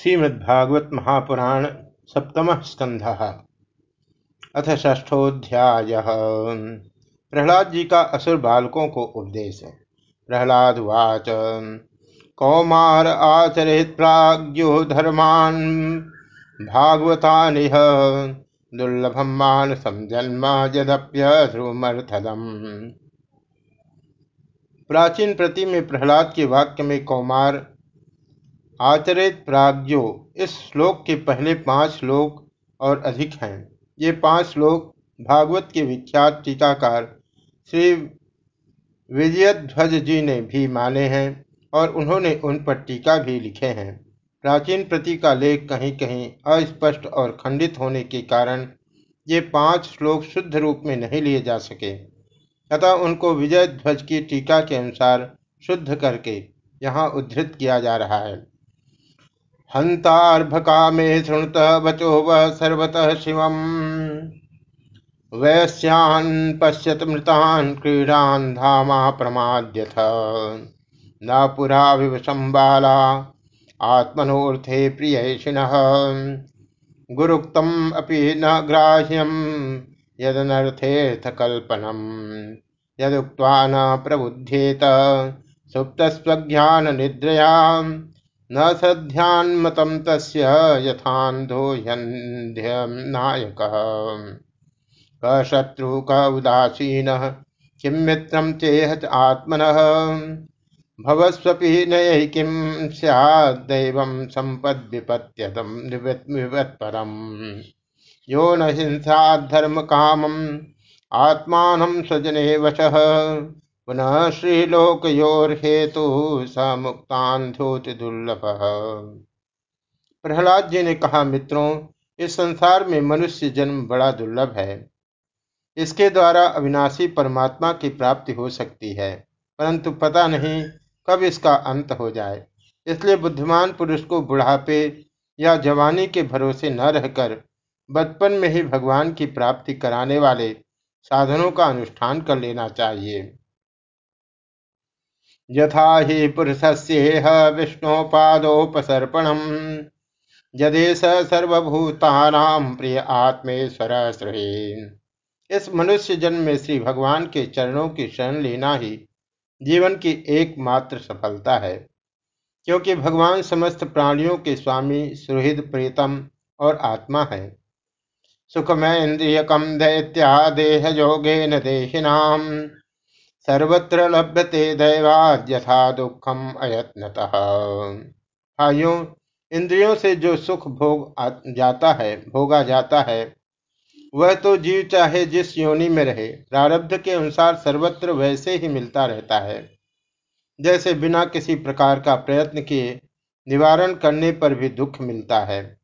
श्रीमद्भागवत महापुराण सप्तम स्कंध अथ ष्ठोध्याय प्रहलाद जी का असुर बालकों को उपदेश प्रहलाद वाच कौमार आचरित प्राज्ञो धर्मान भागवता दुर्लभम मान समजन्म यद्य ध्रुमर्थदम प्राचीन प्रति में प्रहलाद के वाक्य में कौमार आचरित प्राज्ञो। इस श्लोक के पहले पाँच श्लोक और अधिक हैं। ये पाँच श्लोक भागवत के विख्यात टीकाकार श्री विजयध्वज जी ने भी माने हैं और उन्होंने उन पर टीका भी लिखे हैं। प्राचीन प्रति का लेख कहीं कहीं अस्पष्ट और खंडित होने के कारण ये पाँच श्लोक शुद्ध रूप में नहीं लिए जा सके। अतः उनको विजय ध्वज की टीका के अनुसार शुद्ध करके यहाँ उद्धृत किया जा रहा है। हंतार्भकामे शृणुत वचो वह सर्वतः शिवम। वैश्यान् पश्यत मृतान् क्रीडान् धामा प्रमाद्यथ न पुरा विवशं बाला आत्मनोर्थे प्रियषिणः गुरुक्तम् अपि न ग्राह्यं यदनर्थेऽर्थकल्पनम् यदुक्त्वा न प्रबुध्येत सुप्तस्वज्ञाननिद्रयाम् न सध्यान्मतं तस्य यथान्धो ह्यन्ध्यनायकः क शत्रु, क उदासीनः, किं मित्रं चेह आत्मनः। भवस्वपि नयै किं स्याद्दैवं सम्पद्विपत्यतं विवत्परम् यो न हिंसाद्धर्मकामम् आत्मा स्वजने वशः। पुनः श्रीलोकयोर्हेतु स मुक्तान्धोति दुर्लभ। प्रहलाद जी ने कहा, मित्रों, इस संसार में मनुष्य जन्म बड़ा दुर्लभ है। इसके द्वारा अविनाशी परमात्मा की प्राप्ति हो सकती है, परंतु पता नहीं कब इसका अंत हो जाए। इसलिए बुद्धिमान पुरुष को बुढ़ापे या जवानी के भरोसे न रहकर बचपन में ही भगवान की प्राप्ति कराने वाले साधनों का अनुष्ठान कर लेना चाहिए। यथा हि पुरुषस्येह विष्णोपादोपसर्पणम्। यदेश सर्वभूतानां प्रिय आत्मेश्वर श्री इस मनुष्य जन्म में श्री भगवान के चरणों की शरण लेना ही जीवन की एकमात्र सफलता है। क्योंकि भगवान समस्त प्राणियों के स्वामी, सुहृद, प्रीतम और आत्मा है। सुखमय इंद्रियकम दैत्या देह योगे न देहिनाम। सर्वत्र लभ्यते दैवाद यथा दुखम अयत्नतः। भाइयों, इंद्रियों से जो सुख भोग जाता है, भोगा जाता है, वह तो जीव चाहे जिस योनि में रहे, प्रारब्ध के अनुसार सर्वत्र वैसे ही मिलता रहता है। जैसे बिना किसी प्रकार का प्रयत्न किए, निवारण करने पर भी दुख मिलता है।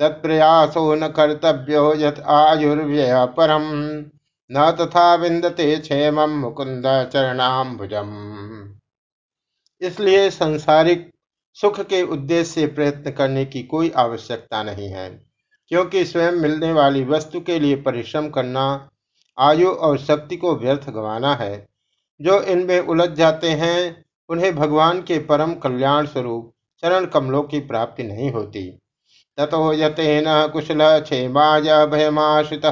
तत्प्रयासो न कर्तव्यो यथ आयुर्व्यय परम। न तथा विंदते क्षेम मुकुंद चरणाम्बुजम इसलिए संसारिक सुख के उद्देश्य से प्रयत्न करने की कोई आवश्यकता नहीं है, क्योंकि स्वयं मिलने वाली वस्तु के लिए परिश्रम करना, आयु और शक्ति को व्यर्थ गंवाना है। जो इनमें उलझ जाते हैं, उन्हें भगवान के परम कल्याण स्वरूप चरण कमलों की प्राप्ति नहीं होती। तथो यतेन कुशल क्षेमाय भयमाश्रित।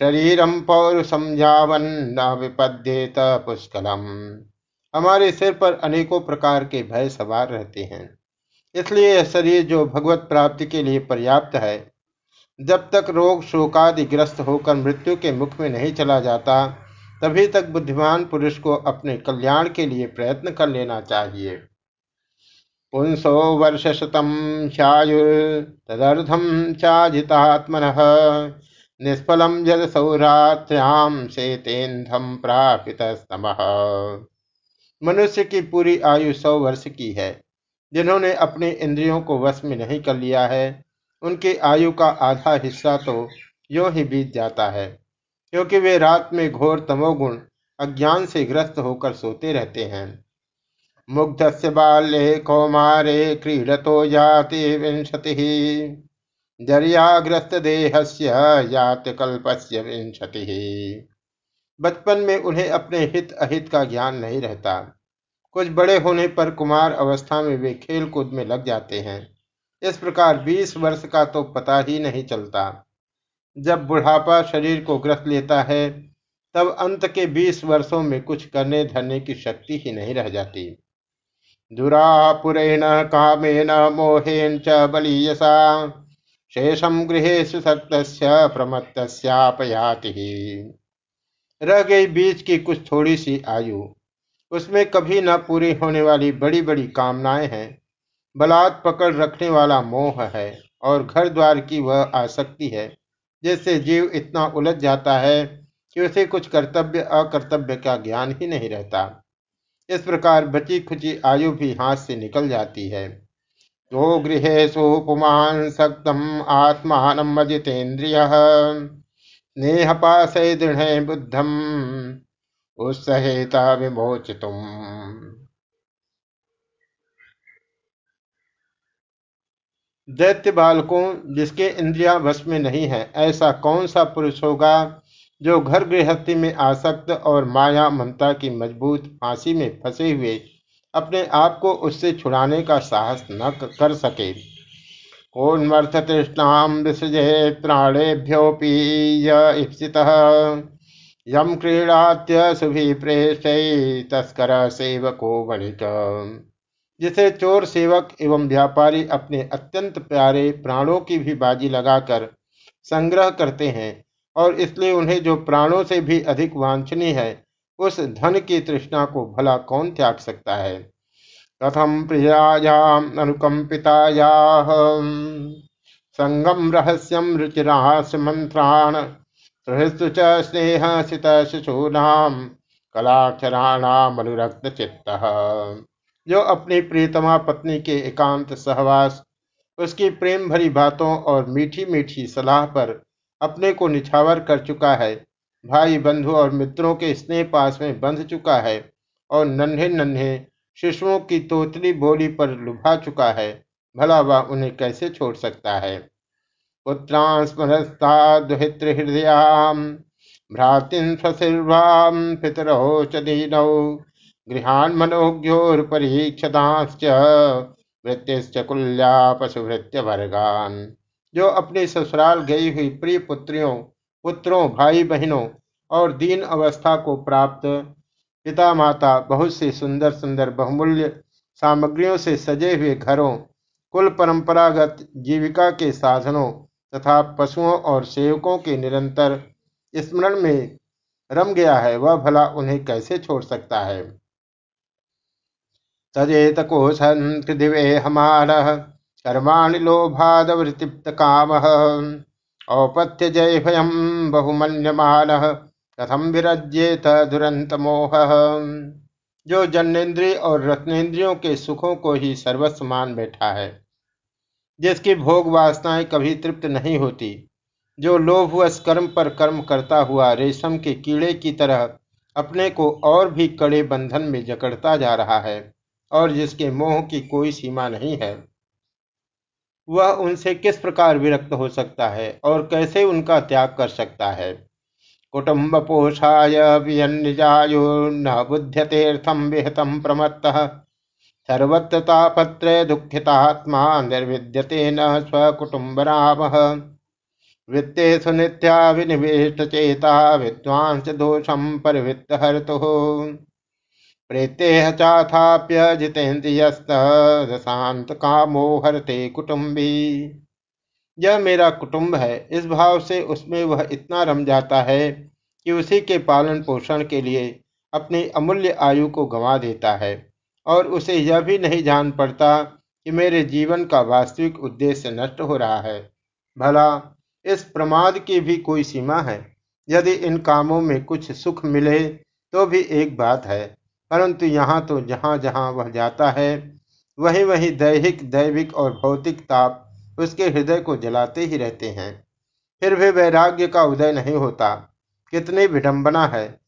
शरीरम पौरुषम जावन न विपद्येत पुष्कलम। हमारे सिर पर अनेकों प्रकार के भय सवार रहते हैं। इसलिए यह शरीर जो भगवत प्राप्ति के लिए पर्याप्त है, जब तक रोग शोकादि ग्रस्त होकर मृत्यु के मुख में नहीं चला जाता, तभी तक बुद्धिमान पुरुष को अपने कल्याण के लिए प्रयत्न कर लेना चाहिए। पुंसो वर्ष शतम तदर्धम चाजितात्मन। निष्फलम जल सौरात्र्याम तेन्धम प्रापित मनुष्य की पूरी आयु सौ वर्ष की है, जिन्होंने अपने इंद्रियों को वश में नहीं कर लिया है, उनकी आयु का आधा हिस्सा तो यो ही बीत जाता है, क्योंकि वे रात में घोर तमोगुण अज्ञान से ग्रस्त होकर सोते रहते हैं। मुग्ध से बाल्य कौमारे क्रीडतो जाति विंशति। जरियाग्रस्त देहस्य यात कल्पस्य विंशति। बचपन में उन्हें अपने हित अहित का ज्ञान नहीं रहता। कुछ बड़े होने पर कुमार अवस्था में वे खेल कूद में लग जाते हैं। इस प्रकार बीस वर्ष का तो पता ही नहीं चलता। जब बुढ़ापा शरीर को ग्रस्त लेता है, तब अंत के बीस वर्षों में कुछ करने धरने की शक्ति ही नहीं रह जाती। दुरापुरेण कामेन मोहेन च बलीयसा। शेषम गृहेशु सक्त प्रमत्तस्यापयाति। रह गई बीच की कुछ थोड़ी सी आयु। उसमें कभी न पूरी होने वाली बड़ी बड़ी कामनाएँ हैं। बलात् पकड़ रखने वाला मोह है और घर द्वार की वह आसक्ति है, जिससे जीव इतना उलझ जाता है कि उसे कुछ कर्तव्य, अकर्तव्य का ज्ञान ही नहीं रहता। इस प्रकार बची खुची आयु भी हाथ से निकल जाती है। गृह पुमान सक्तम मजितेन्द्रिय। स्नेह पास दृढ़ बुद्धम, उत्सहेता विमोचितुम। दैत्य बालकों, जिसके इंद्रिया वश में नहीं है, ऐसा कौन सा पुरुष होगा जो घर गृहस्थी में आसक्त और माया ममता की मज़बूत फांसी में फंसे हुए अपने आप को उससे छुड़ाने का साहस न कर सके। कोन्मर्थ तृष्णाम विसृजे प्राणेभ्योपी यम क्रीड़ात्य सुभी प्रेष तस्कर सेवको वणिक। जिसे चोर सेवक एवं व्यापारी अपने अत्यंत प्यारे प्राणों की भी बाजी लगाकर संग्रह करते हैं और इसलिए उन्हें जो प्राणों से भी अधिक वांछनीय है उस धन की तृष्णा को भला कौन त्याग सकता है? कथम प्रियायाम अनुकंपिताया संगम रहस्यम रुचिरास मंत्राण सुहृस्तु च स्नेह सित शिशूनाम कलाक्षराणाम अनुरक्त चित्त जो अपनी प्रियतमा पत्नी के एकांत सहवास, उसकी प्रेम भरी बातों और मीठी मीठी सलाह पर अपने को निछावर कर चुका है भाई बंधु और मित्रों के स्नेह पास में बंध चुका है और नन्हे नन्हे शिशुओं की तोतली बोली पर लुभा चुका है, भला वह उन्हें कैसे छोड़ सकता है? पुत्रांस्मरस्ता हृदयाम भ्रातिन स्वशिर्वाम पितरो च दीनौ गृहान मनोज्ञोरपरीक्षताश्च वृत्तिश्च कुल्या पशुभृत्य वर्गान जो अपने ससुराल गई हुई प्रिय पुत्रियों पुत्रों भाई बहनों और दीन अवस्था को प्राप्त पिता माता बहुत सी सुंदर सुंदर बहुमूल्य सामग्रियों से सजे हुए घरों, कुल परंपरागत जीविका के साधनों तथा पशुओं और सेवकों के निरंतर स्मरण में रम गया है, वह भला उन्हें कैसे छोड़ सकता है? तजेत कोशन दिवे हमार कर्माणि लोभादवृतिप्त काम। औपथ्य जय भयम बहुमन्यमान कथम विरज्येत दुरंत मोह जो जन्नेन्द्रिय और रत्नेन्द्रियों के सुखों को ही सर्वस्व मान बैठा है, जिसकी भोग वासनाएँ कभी तृप्त नहीं होती, जो लोभवश कर्म पर कर्म करता हुआ रेशम के कीड़े की तरह अपने को और भी कड़े बंधन में जकड़ता जा रहा है, और जिसके मोह की कोई सीमा नहीं है। वह उनसे किस प्रकार विरक्त हो सकता है और कैसे उनका त्याग कर सकता है? कुटुम्ब पोषाय वियन्निजायो न बुध्यतेर्थम विहतम प्रमत्त। सर्वत्रतापत्र दुखितात्मा निर्विद्यते न स्वकुटुम्ब राम वित्तेषु नित्या विनिवेश चेता विद्वांस दोषम परिवृत्त हर्तु प्रेतेह चाथाप्य जितेन्द्रियस्तांत कामो हरते कुटुम्बी। यह मेरा कुटुंब है, इस भाव से उसमें वह इतना रम जाता है कि उसी के पालन पोषण के लिए अपनी अमूल्य आयु को गंवा देता है, और उसे यह भी नहीं जान पड़ता कि मेरे जीवन का वास्तविक उद्देश्य नष्ट हो रहा है। भला, इस प्रमाद की भी कोई सीमा है? यदि इन कामों में कुछ सुख मिले तो भी एक बात है परंतु यहाँ तो जहाँ जहाँ वह जाता है, वही वही दैहिक, दैविक और भौतिक ताप उसके हृदय को जलाते ही रहते हैं। फिर भी वैराग्य का उदय नहीं होता। कितनी विडंबना है।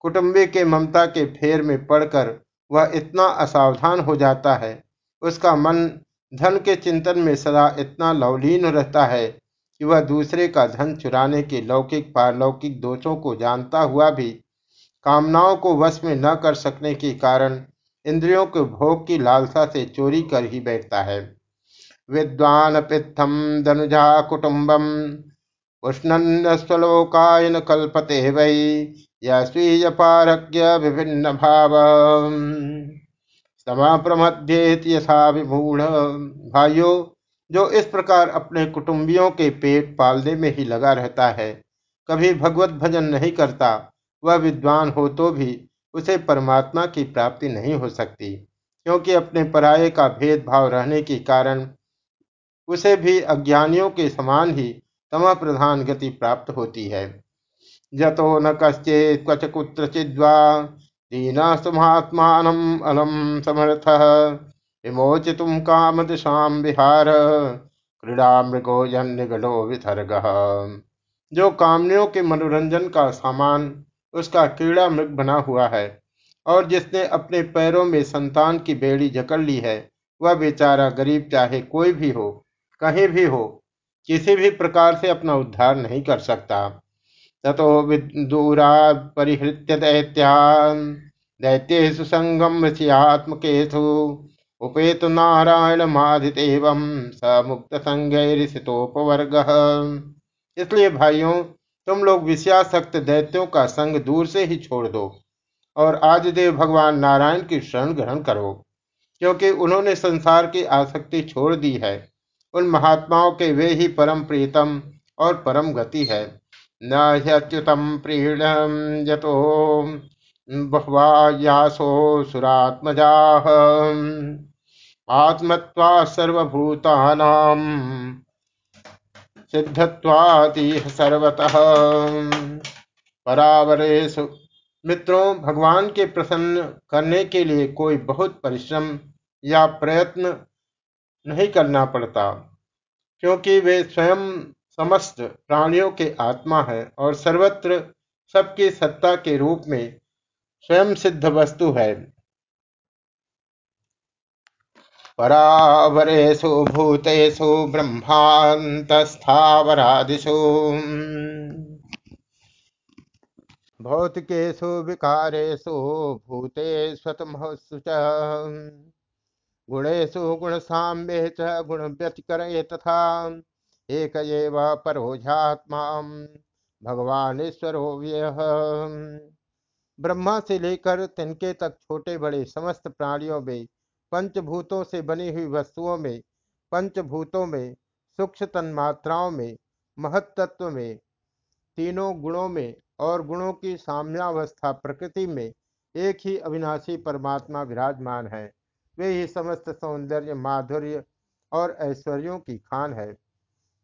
कुटुंबी के ममता के फेर में पड़कर वह इतना असावधान हो जाता है। उसका मन धन के चिंतन में सदा इतना लवलीन रहता है कि वह दूसरे का धन चुराने के लौकिक, पारलौकिक दोषों को जानता हुआ भी कामनाओं को वश में न कर सकने के कारण इंद्रियों के भोग की लालसा से चोरी कर ही बैठता है। विद्वान पित्थम धनुजा कुटुम्बम उष्णन्नस्वलोकायन कल्पते वै या स्वीय पारज्ञ विभिन्न भाव। समाप्रमध्येत यथा विमूढ़, भाइयों, जो इस प्रकार अपने कुटुंबियों के पेट पालने में ही लगा रहता है, कभी भगवत भजन नहीं करता वह विद्वान हो तो भी उसे परमात्मा की प्राप्ति नहीं हो सकती, क्योंकि अपने पराये का भेदभाव रहने के कारण उसे भी अज्ञानियों के समान ही तम प्रधान गति प्राप्त होती है। जतो न कश्चे क्वच कुत्रचिद्वा दीना सुमात्मान अलम समर्थ, विमोचित काम दिशा विहार क्रीड़ा मृगो जन्यगढ़ो विसर्ग। जो कामनियों के मनोरंजन का सामान उसका कीड़ा मृग बना हुआ है, और जिसने अपने पैरों में संतान की बेड़ी जकड़ ली है, वह बेचारा गरीब चाहे कोई भी हो, कहीं भी हो, किसी भी प्रकार से अपना उद्धार नहीं कर सकता। ततो विदूरा परिहृत्य दैत्यान दैत्येषु संगम ऋषियात्मकेषु उपेतु नारायण माधित एवं स मुक्त संज्ञोपवर्ग इसलिए भाइयों तुम लोग विषयासक्त दैत्यों का संग दूर से ही छोड़ दो, और आज देव भगवान नारायण की शरण ग्रहण करो, क्योंकि उन्होंने संसार की आसक्ति छोड़ दी है। उन महात्माओं के वे ही परम प्रीतम और परम गति है। न प्रीणम यतो बह्वायासो सुरात्मजा। आत्मत्वा सर्वभूतानाम सिद्धत्वादिह सर्वतः। परावरेशु मित्रों, भगवान के प्रसन्न करने के लिए कोई बहुत परिश्रम या प्रयत्न नहीं करना पड़ता, क्योंकि वे स्वयं समस्त प्राणियों के आत्मा है और सर्वत्र सबकी सत्ता के रूप में स्वयं सिद्ध वस्तु है। परावरेशु भूतेषु ब्रह्मान्तस्थावरादिषु। भौतिकेषु विकारेषु भूतेष्वतमहसु च। गुणेषु गुणसाम्ये च गुणव्यतिकरे तथा। एक एव परोझात्मा भगवान ईश्वरो ब्रह्मा से लेकर तिनके तक छोटे बड़े समस्त प्राणियों में पंचभूतों से बनी हुई वस्तुओं में, पंचभूतों में, सूक्ष्म तन्मात्राओं में महत्त्व में, तीनों गुणों में और गुणों की साम्यावस्था प्रकृति में एक ही अविनाशी परमात्मा विराजमान है। वे ही समस्त सौंदर्य, माधुर्य और ऐश्वर्यों की खान है।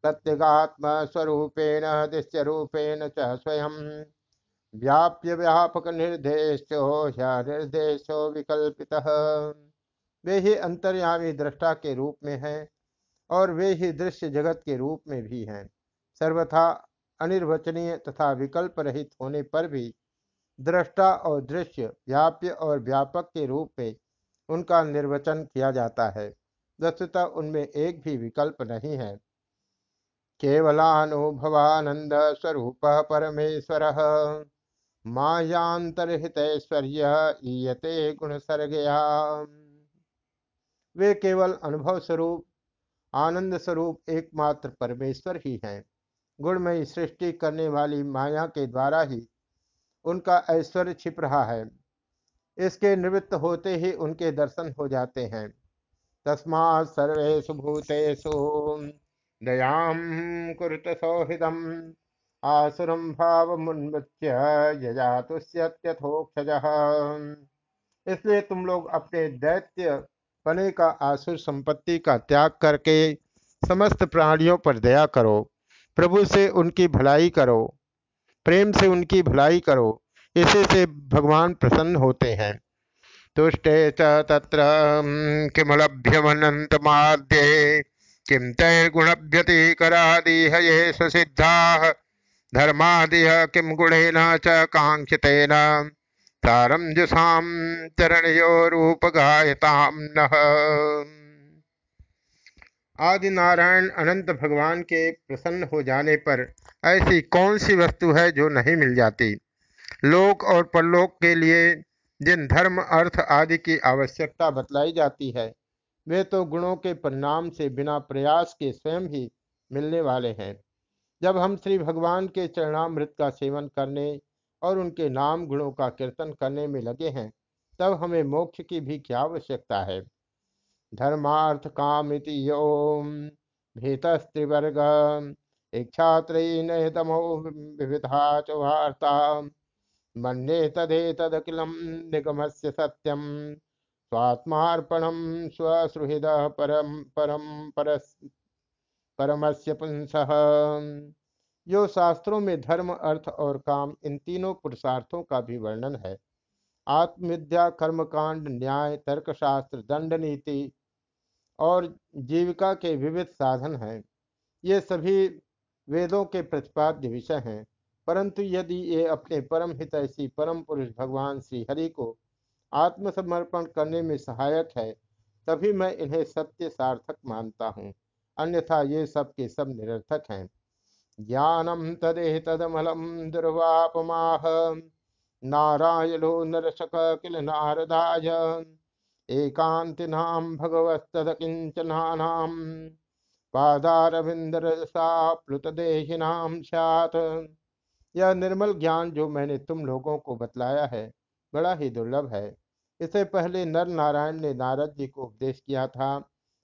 प्रत्यगात्म स्वरूपेण दृश्य रूपेण च स्वयं। व्याप्य व्यापक निर्देशो निर्देशो विकल्पित। वे ही अंतर्यामी दृष्टा के रूप में हैं और वे ही दृश्य जगत के रूप में भी हैं। सर्वथा अनिर्वचनीय तथा विकल्प रहित होने पर भी दृष्टा और दृश्य व्याप्य और व्यापक के रूप में उनका निर्वचन किया जाता है, वस्तुतः उनमें एक भी विकल्प नहीं है। केवलानुभवानंद स्वरूप परमेश्वर मायांतरहितैश्वर्य ईयते गुण सर्गया वे केवल अनुभव स्वरूप आनंद स्वरूप एकमात्र परमेश्वर ही हैं। गुणमयी सृष्टि करने वाली माया के द्वारा ही उनका ऐश्वर्य छिप रहा है। इसके निवृत्त होते ही उनके दर्शन हो जाते हैं। तस्मा सर्वेशु भूतेषु दयाम कुरुत सौहृदम आसुरम भावमुन्मुच्य यजातुष्यथोक्षज इसलिए तुम लोग अपने दैत्य पने का आसुर संपत्ति का त्याग करके समस्त प्राणियों पर दया करो, प्रभु से उनकी भलाई करो, प्रेम से उनकी भलाई करो, इसी से भगवान प्रसन्न होते हैं। तुष्टे च किमलभ्यमनंत माध्ये किम तैर्गुणभ्यतिकरादिह ये सुसिद्धाः धर्मादिह किम गुणेन च काङ्क्षितेन। सारम जुषाम रूप गायताम न। आदि नारायण अनंत भगवान के प्रसन्न हो जाने पर ऐसी कौन सी वस्तु है जो नहीं मिल जाती? लोक और परलोक के लिए जिन धर्म, अर्थ आदि की आवश्यकता बतलाई जाती है, वे तो गुणों के परिणाम से बिना प्रयास के स्वयं ही मिलने वाले हैं। जब हम श्री भगवान के चरणामृत का सेवन करने और उनके नाम गुणों का कीर्तन करने में लगे हैं, तब हमें मोक्ष की भी क्या आवश्यकता है? धर्मार्थ काम योम भीतस्त्रिवर्ग इच्छात्रयीनतमो विविधा च वार्ता मन्ये तदेतदखिलं निगमस्य सत्यम। स्वात्मार्पणम स्वसुहृद परम परम परस, परमस्य पुंस। जो शास्त्रों में धर्म, अर्थ और काम इन तीनों पुरुषार्थों का भी वर्णन है। आत्मविद्या, कर्मकांड, न्याय, तर्कशास्त्र, दंड नीति और जीविका के विविध साधन हैं। ये सभी वेदों के प्रतिपाद्य विषय हैं। परंतु यदि ये अपने परम हितैषी परम पुरुष भगवान श्री हरि को आत्मसमर्पण करने में सहायक है, तभी मैं इन्हें सत्य सार्थक मानता हूँ। अन्यथा ये सब के सब निरर्थक हैं। ज्ञानम तदे तदमलम दुर्वापमाह। नारायणो नरसक किल नारदाय। एकांतिनाम भगवस्तद किंचनानाम पादारविंदरसा प्लुतदेहिनाम स्यात्। यह निर्मल ज्ञान जो मैंने तुम लोगों को बतलाया है, बड़ा ही दुर्लभ है। इससे पहले नर नारायण ने नारद जी को उपदेश किया था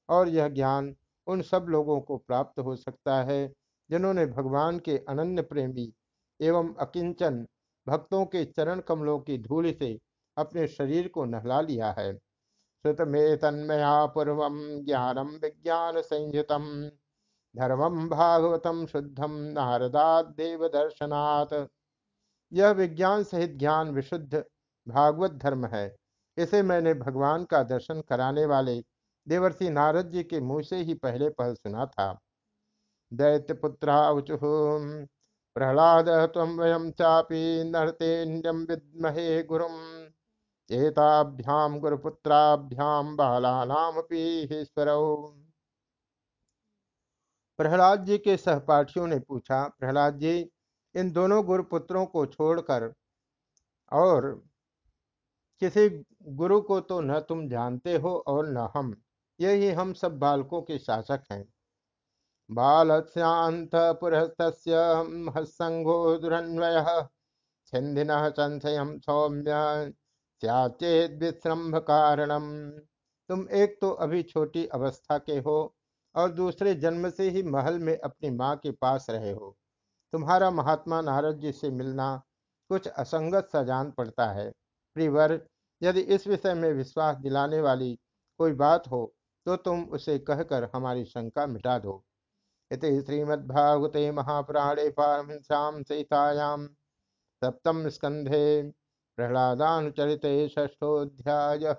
और यह ज्ञान उन सब लोगों को प्राप्त हो सकता है जिन्होंने भगवान के अनन्य प्रेमी एवं अकिंचन भक्तों के चरण कमलों की धूल से अपने शरीर को नहला लिया है। श्रुतमे तन्मया पूर्व ज्ञानम विज्ञान संयुतम धर्मम भागवतम शुद्धम नारदादेव दर्शनात् यह विज्ञान सहित ज्ञान विशुद्ध भागवत धर्म है। इसे मैंने भगवान का दर्शन कराने वाले देवर्षि नारद जी के मुँह से ही पहले पहल सुना था। दैत्य पुत्राचु प्रहलाद तम वयम चापी नरतेन्यम विद्महे गुरुम एताभ्याम गुरुपुत्राभ्याम बालानामपि प्रहलाद जी के सहपाठियों ने पूछा, प्रहलाद जी, इन दोनों गुरुपुत्रों को छोड़कर और किसी गुरु को तो न तुम जानते हो और न हम। यही हम सब बालकों के शासक हैं। बालस्यांत पुरस्तस्य हसंगो दुरन्वय। छिन्दिन सौम्य त्याचेद विश्रम्भ कारणम तुम एक तो अभी छोटी अवस्था के हो और दूसरे जन्म से ही महल में अपनी माँ के पास रहे हो। तुम्हारा महात्मा नारद जी से मिलना कुछ असंगत सा जान पड़ता है। प्रिवर यदि इस विषय में विश्वास दिलाने वाली कोई बात हो तो तुम उसे कहकर हमारी शंका मिटा दो। इति श्रीमद्भागवते महापुराणे पारमश्याम सीतायाम सप्तम स्कंधे प्रहलादानुचरित षष्ठोध्याय